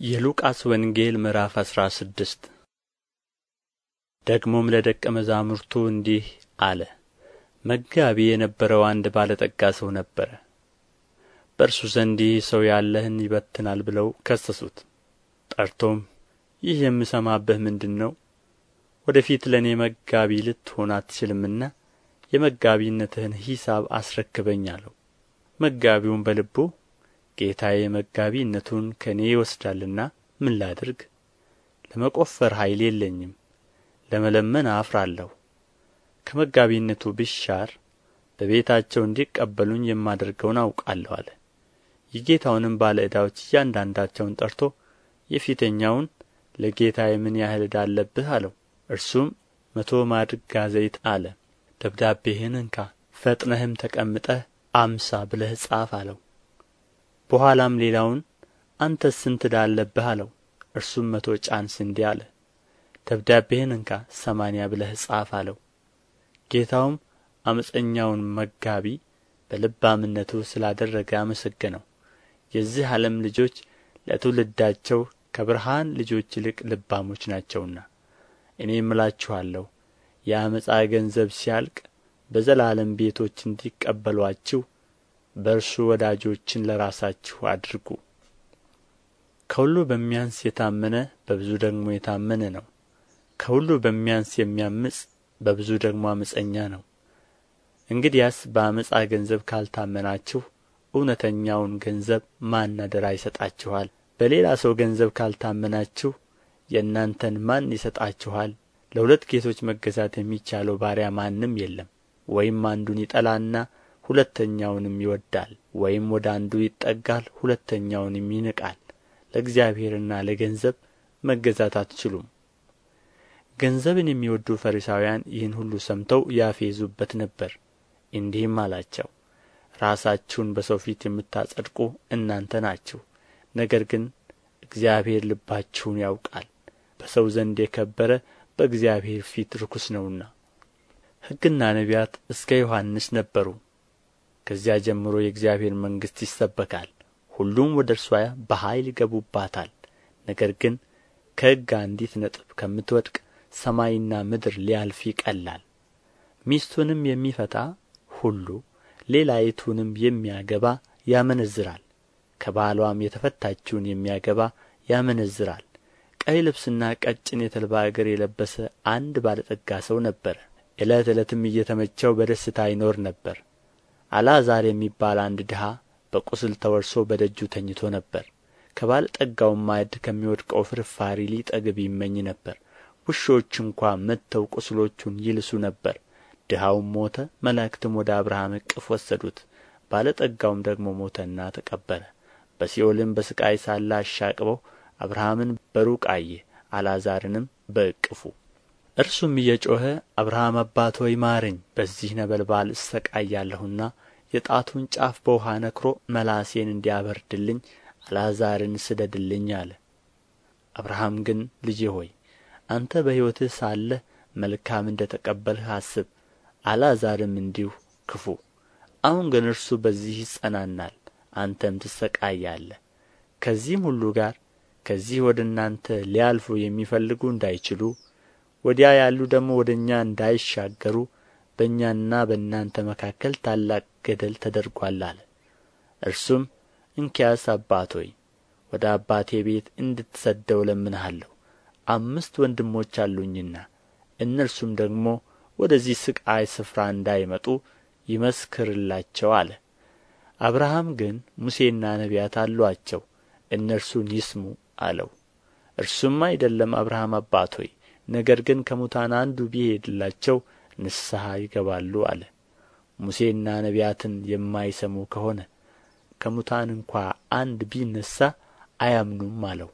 የሉቃስ ወንጌል ምዕራፍ አስራ ስድስት። ደግሞም ለደቀ መዛሙርቱ እንዲህ አለ። መጋቢ የነበረው አንድ ባለ ጠጋ ሰው ነበረ። በእርሱ ዘንድ ይህ ሰው ያለህን ይበትናል ብለው ከሰሱት። ጠርቶም ይህ የምሰማብህ ምንድር ነው ወደ ፊት ለእኔ መጋቢ ልትሆን አትችልምና የመጋቢነትህን ሂሳብ አስረክበኝ አለው። መጋቢውም በልቡ ጌታዬ መጋቢነቱን ከእኔ ይወስዳልና ምን ላድርግ? ለመቈፈር ኃይል የለኝም ለመለመን አፍራለሁ። ከመጋቢነቱ ብሻር በቤታቸው እንዲቀበሉኝ የማደርገውን አውቃለሁ አለ። የጌታውንም ባለ ዕዳዎች እያንዳንዳቸውን ጠርቶ የፊተኛውን ለጌታዬ ምን ያህል ዕዳ አለብህ አለው። እርሱም መቶ ማድጋ ዘይት አለ። ደብዳቤህን እንካ ፈጥነህም ተቀምጠህ አምሳ ብለህ ጻፍ አለው በኋላም ሌላውን አንተስ ስንት ዕዳ አለብህ አለው። እርሱም መቶ ጫን ስንዴ አለ። ደብዳቤህን እንካ ሰማንያ ብለህ ጻፍ አለው። ጌታውም ዓመፀኛውን መጋቢ በልባምነቱ ስላደረገ አመሰገነው። የዚህ ዓለም ልጆች ለትውልዳቸው ከብርሃን ልጆች ይልቅ ልባሞች ናቸውና እኔም እላችኋለሁ የዓመፃ ገንዘብ ሲያልቅ በዘላለም ቤቶች እንዲቀበሉአችሁ በእርሱ ወዳጆችን ለራሳችሁ አድርጉ። ከሁሉ በሚያንስ የታመነ በብዙ ደግሞ የታመነ ነው። ከሁሉ በሚያንስ የሚያምፅ በብዙ ደግሞ ዓመፀኛ ነው። እንግዲያስ በዓመፃ ገንዘብ ካልታመናችሁ እውነተኛውን ገንዘብ ማን አደራ ይሰጣችኋል? በሌላ ሰው ገንዘብ ካልታመናችሁ የእናንተን ማን ይሰጣችኋል? ለሁለት ጌቶች መገዛት የሚቻለው ባሪያ ማንም የለም። ወይም አንዱን ይጠላና ሁለተኛውንም ይወዳል ወይም ወደ አንዱ ይጠጋል ሁለተኛውንም ይንቃል። ለእግዚአብሔርና ለገንዘብ መገዛት አትችሉም። ገንዘብን የሚወዱ ፈሪሳውያን ይህን ሁሉ ሰምተው ያፌዙበት ነበር። እንዲህም አላቸው ራሳችሁን በሰው ፊት የምታጸድቁ እናንተ ናችሁ። ነገር ግን እግዚአብሔር ልባችሁን ያውቃል በሰው ዘንድ የከበረ በእግዚአብሔር ፊት ርኩስ ነውና። ሕግና ነቢያት እስከ ዮሐንስ ነበሩ ከዚያ ጀምሮ የእግዚአብሔር መንግሥት ይሰበካል ሁሉም ወደ እርሷ በኃይል ይገቡባታል። ነገር ግን ከሕግ አንዲት ነጥብ ከምትወድቅ ሰማይና ምድር ሊያልፍ ይቀላል። ሚስቱንም የሚፈታ ሁሉ ሌላይቱንም የሚያገባ ያመነዝራል። ከባልዋም የተፈታችውን የሚያገባ ያመነዝራል። ቀይ ልብስና ቀጭን የተልባ እግር የለበሰ አንድ ባለጠጋ ሰው ነበረ። ዕለት ዕለትም እየተመቸው በደስታ ይኖር ነበር አልዓዛር የሚባል አንድ ድሀ በቁስል ተወርሶ በደጁ ተኝቶ ነበር። ከባለጠጋውም ማዕድ ከሚወድቀው ፍርፋሪ ሊጠግብ ይመኝ ነበር። ውሾች እንኳ መጥተው ቁስሎቹን ይልሱ ነበር። ድሀውም ሞተ መላእክትም ወደ አብርሃም እቅፍ ወሰዱት። ባለጠጋውም ደግሞ ሞተና ተቀበረ። በሲኦልም በሥቃይ ሳለ አሻቅበው አብርሃምን በሩቅ አየ አልዓዛርንም በእቅፉ እርሱም እየጮኸ አብርሃም አባት ሆይ ማረኝ በዚህ ነበልባል እሣቀያለሁና የጣቱን ጫፍ በውኃ ነክሮ መላሴን እንዲያበርድልኝ አልዓዛርን ስደድልኝ አለ። አብርሃም ግን ልጄ ሆይ አንተ በሕይወትህ ሳለህ መልካም እንደ ተቀበልህ አስብ አልዓዛርም እንዲሁ ክፉ። አሁን ግን እርሱ በዚህ ይጸናናል አንተም ትሣቀያለህ ከዚህም ሁሉ ጋር ከዚህ ወደ እናንተ ሊያልፉ የሚፈልጉ እንዳይችሉ ወዲያ ያሉ ደግሞ ወደ እኛ እንዳይሻገሩ በእኛና በእናንተ መካከል ታላቅ ገደል ተደርጓል አለ። እርሱም እንኪያስ አባት ሆይ ወደ አባቴ ቤት እንድትሰደው እለምንሃለሁ። አምስት ወንድሞች አሉኝና እነርሱም ደግሞ ወደዚህ ሥቃይ ስፍራ እንዳይመጡ ይመስክርላቸው አለ። አብርሃም ግን ሙሴና ነቢያት አሉአቸው እነርሱን ይስሙ አለው። እርሱም አይደለም አብርሃም አባት ሆይ ነገር ግን ከሙታን አንዱ ቢሄድላቸው ንስሐ ይገባሉ አለ። ሙሴና ነቢያትን የማይሰሙ ከሆነ ከሙታን እንኳ አንድ ቢነሣ አያምኑም አለው